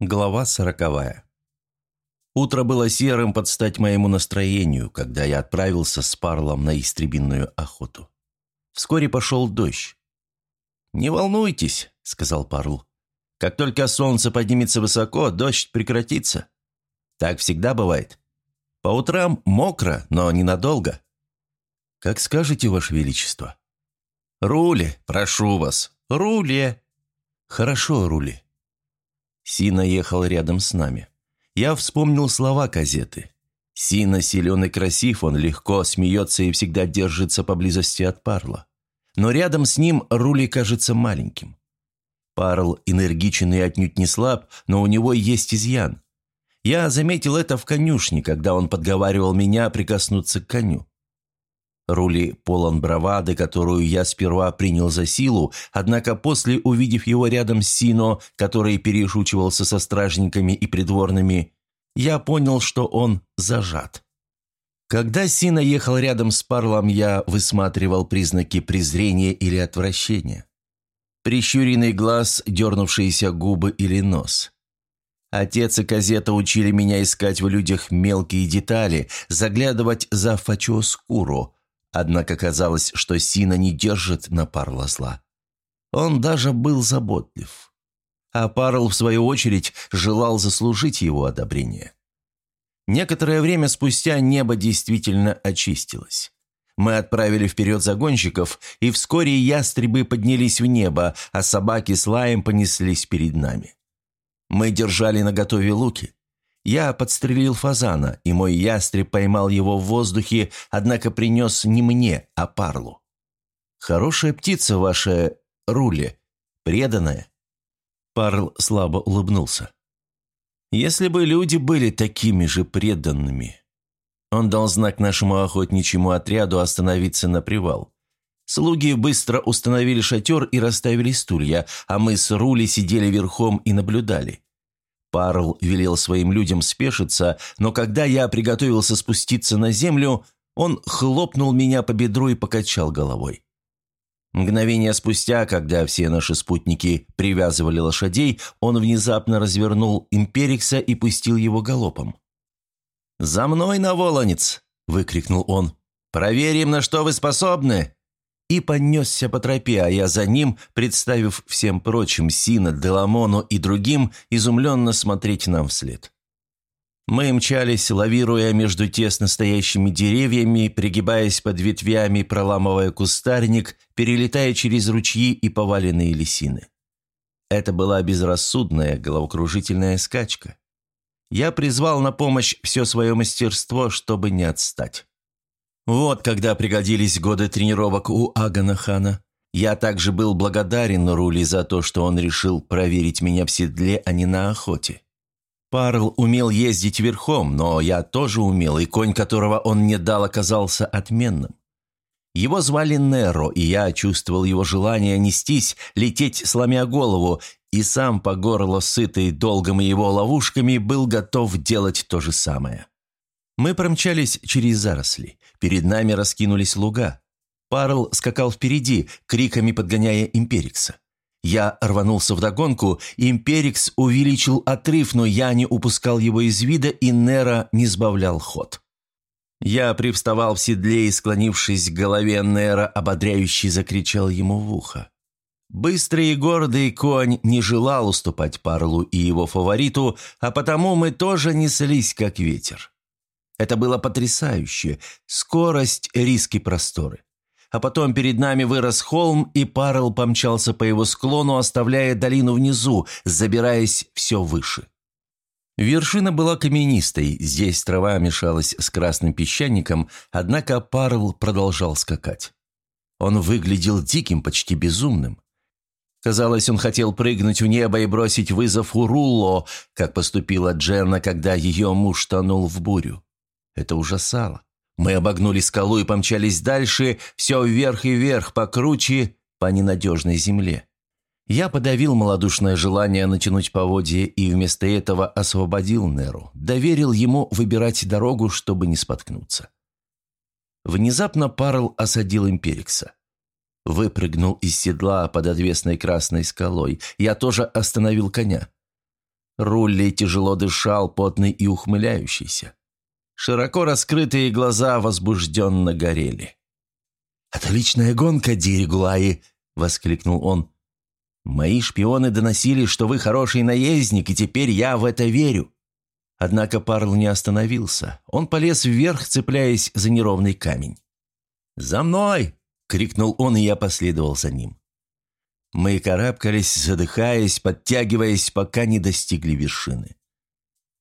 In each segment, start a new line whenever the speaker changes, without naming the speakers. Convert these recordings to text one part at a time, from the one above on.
Глава сороковая. Утро было серым под стать моему настроению, когда я отправился с Парлом на истребинную охоту. Вскоре пошел дождь. «Не волнуйтесь», — сказал Парл. «Как только солнце поднимется высоко, дождь прекратится. Так всегда бывает. По утрам мокро, но ненадолго». «Как скажете, Ваше Величество». «Рули, прошу вас, руле». «Хорошо, Рули», Сина ехал рядом с нами. Я вспомнил слова газеты. Сина силен и красив, он легко смеется и всегда держится поблизости от Парла. Но рядом с ним Рули кажется маленьким. Парл энергичен и отнюдь не слаб, но у него есть изъян. Я заметил это в конюшне, когда он подговаривал меня прикоснуться к коню. Рули полон бравады, которую я сперва принял за силу, однако после, увидев его рядом с Сино, который перешучивался со стражниками и придворными, я понял, что он зажат. Когда Сина ехал рядом с Парлом, я высматривал признаки презрения или отвращения. Прищуренный глаз, дернувшиеся губы или нос. Отец и Казета учили меня искать в людях мелкие детали, заглядывать за фачоскуру – Однако казалось, что Сина не держит на Парла зла. Он даже был заботлив. А Парл, в свою очередь, желал заслужить его одобрение. Некоторое время спустя небо действительно очистилось. Мы отправили вперед загонщиков, и вскоре ястребы поднялись в небо, а собаки с лаем понеслись перед нами. Мы держали наготове луки. Я подстрелил фазана, и мой ястреб поймал его в воздухе, однако принес не мне, а парлу. Хорошая птица ваша, Рули, преданная. Парл слабо улыбнулся. Если бы люди были такими же преданными. Он дал знак нашему охотничьему отряду остановиться на привал. Слуги быстро установили шатер и расставили стулья, а мы с Рули сидели верхом и наблюдали. Парл велел своим людям спешиться, но когда я приготовился спуститься на землю, он хлопнул меня по бедру и покачал головой. Мгновение спустя, когда все наши спутники привязывали лошадей, он внезапно развернул империкса и пустил его галопом. «За мной, наволонец!» – выкрикнул он. «Проверим, на что вы способны!» И понесся по тропе, а я за ним, представив всем прочим Сина, Деламону и другим, изумленно смотреть нам вслед. Мы мчались, лавируя между тесно стоящими деревьями, пригибаясь под ветвями, проламывая кустарник, перелетая через ручьи и поваленные лисины. Это была безрассудная, головокружительная скачка. Я призвал на помощь все свое мастерство, чтобы не отстать. Вот когда пригодились годы тренировок у Агана Хана. Я также был благодарен Рули за то, что он решил проверить меня в седле, а не на охоте. Парл умел ездить верхом, но я тоже умел, и конь, которого он мне дал, оказался отменным. Его звали Неро, и я чувствовал его желание нестись, лететь, сломя голову, и сам по горло сытый долгом его ловушками был готов делать то же самое. Мы промчались через заросли. Перед нами раскинулись луга. Парл скакал впереди, криками подгоняя Империкса. Я рванулся вдогонку, Империкс увеличил отрыв, но я не упускал его из вида, и Нера не сбавлял ход. Я привставал в седле и, склонившись к голове Нера, ободряюще закричал ему в ухо. Быстрый и гордый конь не желал уступать Парлу и его фавориту, а потому мы тоже неслись, как ветер. Это было потрясающе. Скорость, риски, просторы. А потом перед нами вырос холм, и Парл помчался по его склону, оставляя долину внизу, забираясь все выше. Вершина была каменистой, здесь трава мешалась с красным песчаником, однако Парл продолжал скакать. Он выглядел диким, почти безумным. Казалось, он хотел прыгнуть в небо и бросить вызов Урулло, как поступила Дженна, когда ее муж тонул в бурю. Это ужасало. Мы обогнули скалу и помчались дальше, все вверх и вверх, покруче, по ненадежной земле. Я подавил малодушное желание натянуть поводье и вместо этого освободил Неру, доверил ему выбирать дорогу, чтобы не споткнуться. Внезапно Парл осадил Империкса. Выпрыгнул из седла под отвесной красной скалой. Я тоже остановил коня. Рулли тяжело дышал, потный и ухмыляющийся. Широко раскрытые глаза возбужденно горели. «Отличная гонка, Диригулаи!» — воскликнул он. «Мои шпионы доносили, что вы хороший наездник, и теперь я в это верю». Однако Парл не остановился. Он полез вверх, цепляясь за неровный камень. «За мной!» — крикнул он, и я последовал за ним. Мы карабкались, задыхаясь, подтягиваясь, пока не достигли вершины.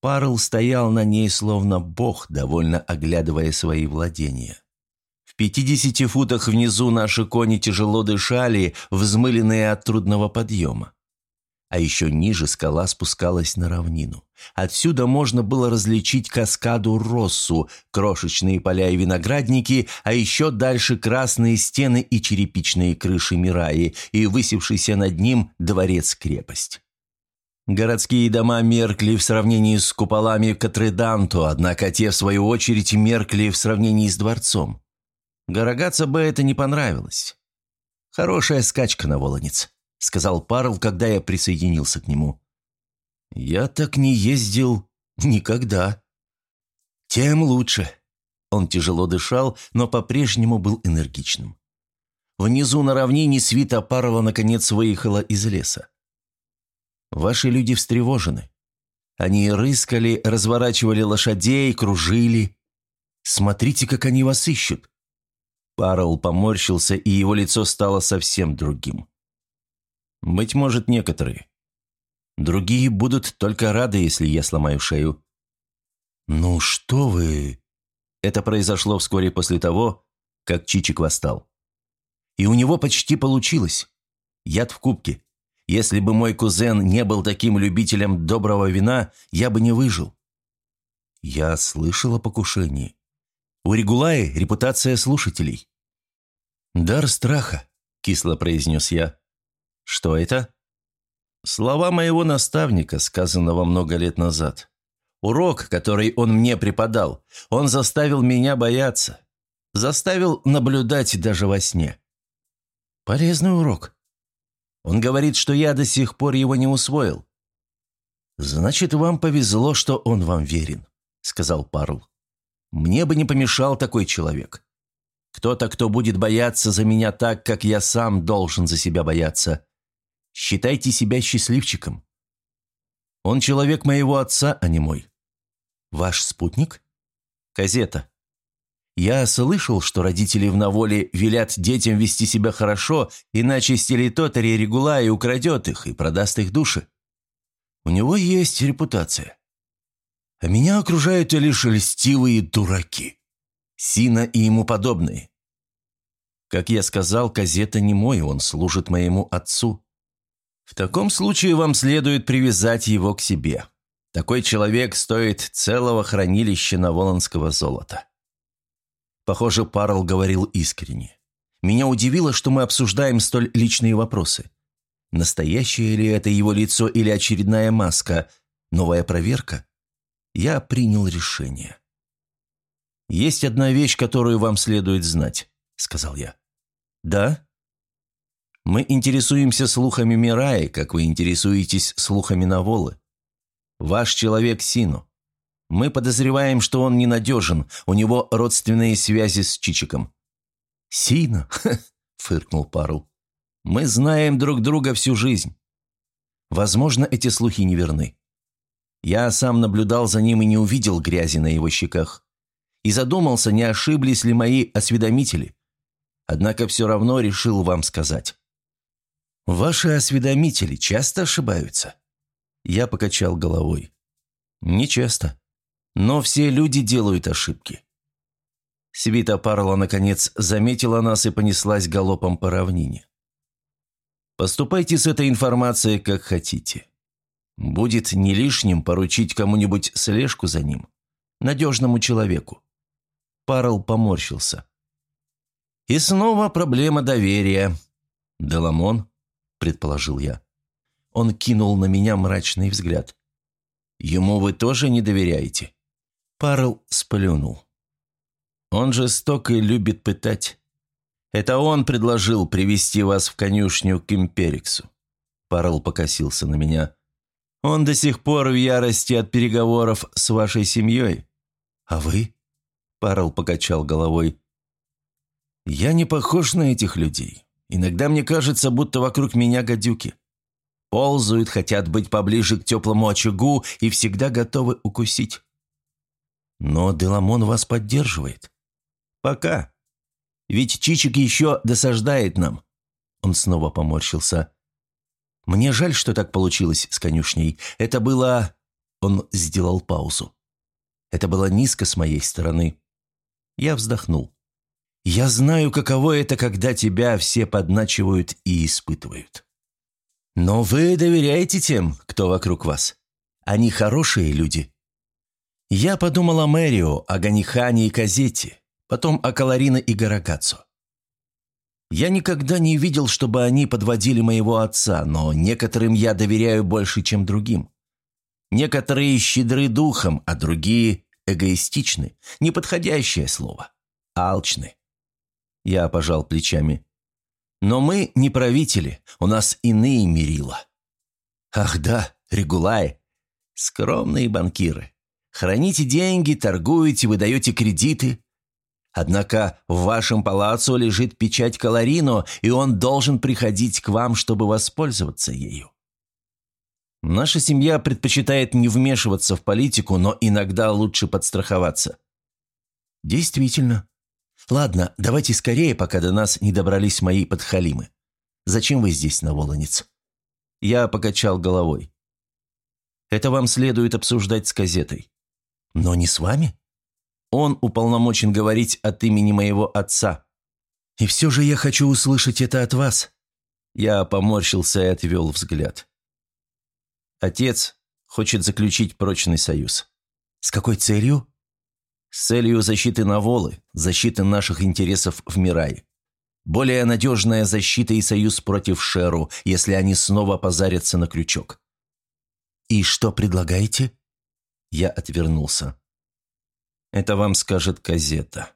Парл стоял на ней, словно бог, довольно оглядывая свои владения. В пятидесяти футах внизу наши кони тяжело дышали, взмыленные от трудного подъема. А еще ниже скала спускалась на равнину. Отсюда можно было различить каскаду Россу, крошечные поля и виноградники, а еще дальше красные стены и черепичные крыши Мираи и высевшийся над ним дворец-крепость. Городские дома меркли в сравнении с куполами Катреданто, однако те, в свою очередь, меркли в сравнении с дворцом. Гарагатца бы это не понравилось. Хорошая скачка на Волонец. — сказал Парл, когда я присоединился к нему. «Я так не ездил никогда». «Тем лучше». Он тяжело дышал, но по-прежнему был энергичным. Внизу на равнине свита Парла наконец выехала из леса. «Ваши люди встревожены. Они рыскали, разворачивали лошадей, кружили. Смотрите, как они вас ищут». Парл поморщился, и его лицо стало совсем другим. Быть может, некоторые. Другие будут только рады, если я сломаю шею. Ну что вы... Это произошло вскоре после того, как Чичик восстал. И у него почти получилось. Яд в кубке. Если бы мой кузен не был таким любителем доброго вина, я бы не выжил. Я слышал о покушении. У Регулаи репутация слушателей. «Дар страха», — кисло произнес я. «Что это?» «Слова моего наставника, сказанного много лет назад. Урок, который он мне преподал. Он заставил меня бояться. Заставил наблюдать даже во сне». «Полезный урок», он говорит, что я до сих пор его не усвоил». «Значит, вам повезло, что он вам верен», — сказал Парл. «Мне бы не помешал такой человек. Кто-то, кто будет бояться за меня так, как я сам должен за себя бояться. Считайте себя счастливчиком. Он человек моего отца, а не мой. Ваш спутник? Казета. Я слышал, что родители в Наволе велят детям вести себя хорошо, иначе стелитотари Регулай украдет их и продаст их души. У него есть репутация. А меня окружают лишь льстивые дураки. Сина и ему подобные. Как я сказал, Казета не мой, он служит моему отцу. В таком случае вам следует привязать его к себе. Такой человек стоит целого хранилища наволонского золота. Похоже, Парл говорил искренне. Меня удивило, что мы обсуждаем столь личные вопросы. Настоящее ли это его лицо или очередная маска? Новая проверка? Я принял решение. «Есть одна вещь, которую вам следует знать», — сказал я. «Да?» Мы интересуемся слухами Мираи, как вы интересуетесь слухами Наволы. Ваш человек Сину. Мы подозреваем, что он ненадежен, у него родственные связи с Чичиком». «Сина?» – фыркнул Парл. «Мы знаем друг друга всю жизнь. Возможно, эти слухи неверны. Я сам наблюдал за ним и не увидел грязи на его щеках. И задумался, не ошиблись ли мои осведомители. Однако все равно решил вам сказать. «Ваши осведомители часто ошибаются?» Я покачал головой. «Не часто. Но все люди делают ошибки». Свита Парла, наконец, заметила нас и понеслась галопом по равнине. «Поступайте с этой информацией, как хотите. Будет не лишним поручить кому-нибудь слежку за ним, надежному человеку». Парл поморщился. «И снова проблема доверия. Деламон, – предположил я. Он кинул на меня мрачный взгляд. «Ему вы тоже не доверяете?» Парл сплюнул. «Он жесток и любит пытать. Это он предложил привести вас в конюшню к Империксу». Парл покосился на меня. Он до сих пор в ярости от переговоров с вашей семьей. А вы?» Парл покачал головой. «Я не похож на этих людей. Иногда мне кажется, будто вокруг меня гадюки. Ползают, хотят быть поближе к теплому очагу и всегда готовы укусить. Но Деламон вас поддерживает. Пока. Ведь Чичик еще досаждает нам. Он снова поморщился. Мне жаль, что так получилось с конюшней. Это было... Он сделал паузу. Это было низко с моей стороны. Я вздохнул. Я знаю, каково это, когда тебя все подначивают и испытывают. Но вы доверяете тем, кто вокруг вас. Они хорошие люди. Я подумал о Мэрио, о Ганихане и Казете, потом о Каларино и Гарагаццо. Я никогда не видел, чтобы они подводили моего отца, но некоторым я доверяю больше, чем другим. Некоторые щедры духом, а другие эгоистичны. Неподходящее слово. Алчны. Я пожал плечами. Но мы не правители, у нас иные мерила. Ах да, регулаи. Скромные банкиры. Храните деньги, торгуете, выдаете кредиты, Однако в вашем палаццо лежит печать Каларино, и он должен приходить к вам, чтобы воспользоваться ею. Наша семья предпочитает не вмешиваться в политику, но иногда лучше подстраховаться. Действительно. Ладно, давайте скорее, пока до нас не добрались мои подхалимы. Зачем вы здесь, Наволонец? Я покачал головой. Это вам следует обсуждать с газетой. Но не с вами? Он уполномочен говорить от имени моего отца. И все же я хочу услышать это от вас». Я поморщился и отвел взгляд. Отец хочет заключить прочный союз. С какой целью? С целью защиты Наволы, защиты наших интересов в Мирае. Более надежная защита и союз против Шеру, если они снова позарятся на крючок. «И что предлагаете?» Я отвернулся. Это вам скажет газета.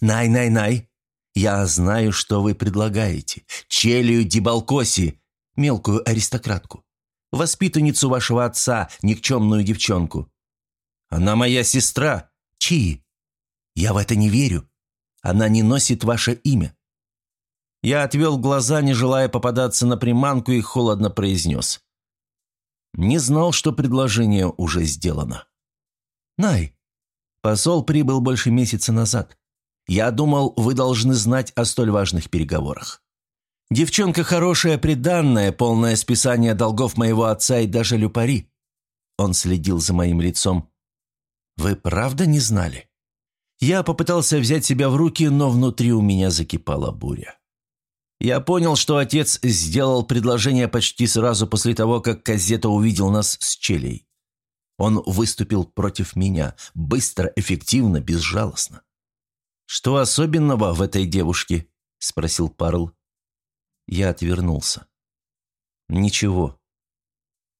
«Най-най-най! Я знаю, что вы предлагаете. Челию Дибалкоси, мелкую аристократку. Воспитанницу вашего отца, никчемную девчонку. Она моя сестра. Чьи? Я в это не верю. Она не носит ваше имя». Я отвел глаза, не желая попадаться на приманку, и холодно произнес. Не знал, что предложение уже сделано. «Най, Посол прибыл больше месяца назад. Я думал, вы должны знать о столь важных переговорах. Девчонка хорошая, приданная, полное списание долгов моего отца и даже люпари. Он следил за моим лицом. Вы правда не знали? Я попытался взять себя в руки, но внутри у меня закипала буря. Я понял, что отец сделал предложение почти сразу после того, как Казета увидел нас с Челей. Он выступил против меня, быстро, эффективно, безжалостно. «Что особенного в этой девушке?» – спросил Парл. Я отвернулся. «Ничего.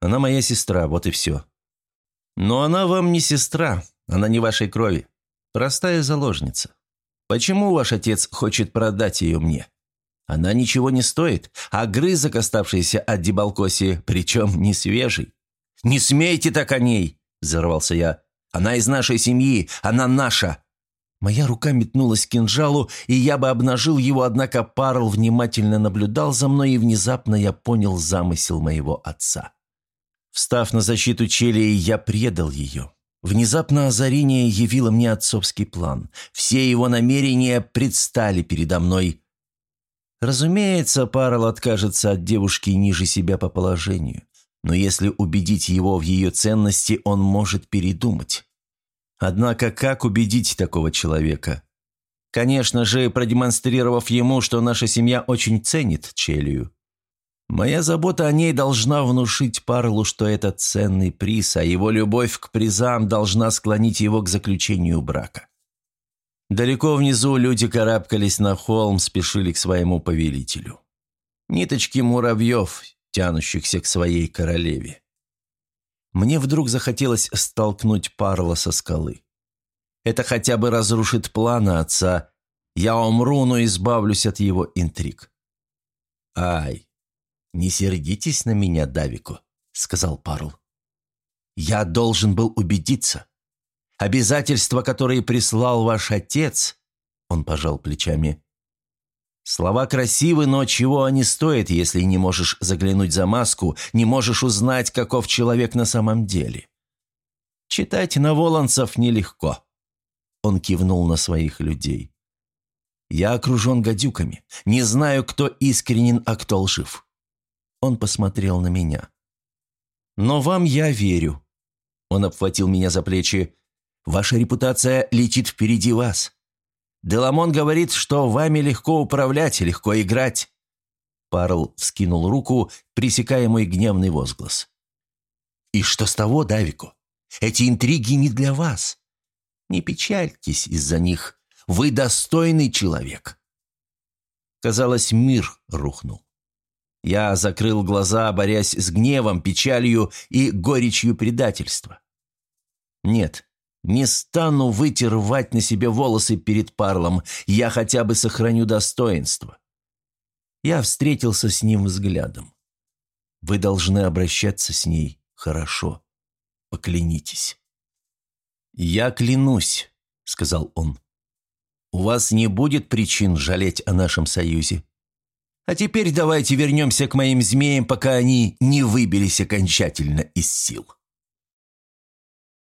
Она моя сестра, вот и все. Но она вам не сестра, она не вашей крови. Простая заложница. Почему ваш отец хочет продать ее мне? Она ничего не стоит, а грызок, оставшийся от Дебалкоси, причем не свежий. «Не смейте так о ней!» – взорвался я. «Она из нашей семьи! Она наша!» Моя рука метнулась к кинжалу, и я бы обнажил его, однако Парл внимательно наблюдал за мной, и внезапно я понял замысел моего отца. Встав на защиту Челии, я предал ее. Внезапно озарение явило мне отцовский план. Все его намерения предстали передо мной. Разумеется, Парл откажется от девушки ниже себя по положению но если убедить его в ее ценности, он может передумать. Однако как убедить такого человека? Конечно же, продемонстрировав ему, что наша семья очень ценит Челию. Моя забота о ней должна внушить Парлу, что это ценный приз, а его любовь к призам должна склонить его к заключению брака. Далеко внизу люди карабкались на холм, спешили к своему повелителю. Ниточки муравьев, тянущихся к своей королеве. Мне вдруг захотелось столкнуть Парла со скалы. Это хотя бы разрушит планы отца. Я умру, но избавлюсь от его интриг. «Ай, не сердитесь на меня, Давику», — сказал Парл. Я должен был убедиться. Обязательства, которые прислал ваш отец, он пожал плечами. Слова красивы, но чего они стоят, если не можешь заглянуть за маску, не можешь узнать, каков человек на самом деле? Читать на Воланцев нелегко. Он кивнул на своих людей. Я окружен гадюками. Не знаю, кто искренен, а кто лжив. Он посмотрел на меня. «Но вам я верю». Он обхватил меня за плечи. «Ваша репутация летит впереди вас. Деламон говорит, что вами легко управлять, легко играть». Парл вскинул руку, пресекая мой гневный возглас. «И что с того, Давико? Эти интриги не для вас. Не печальтесь из-за них. Вы достойный человек». Казалось, мир рухнул. Я закрыл глаза, борясь с гневом, печалью и горечью предательства. Нет, не стану вытирать на себе волосы перед парлом, я хотя бы сохраню достоинство. Я встретился с ним взглядом. Вы должны обращаться с ней хорошо. Поклянитесь. «Я клянусь», — сказал он. «У вас не будет причин жалеть о нашем союзе. А теперь давайте вернемся к моим змеям, пока они не выбились окончательно из сил».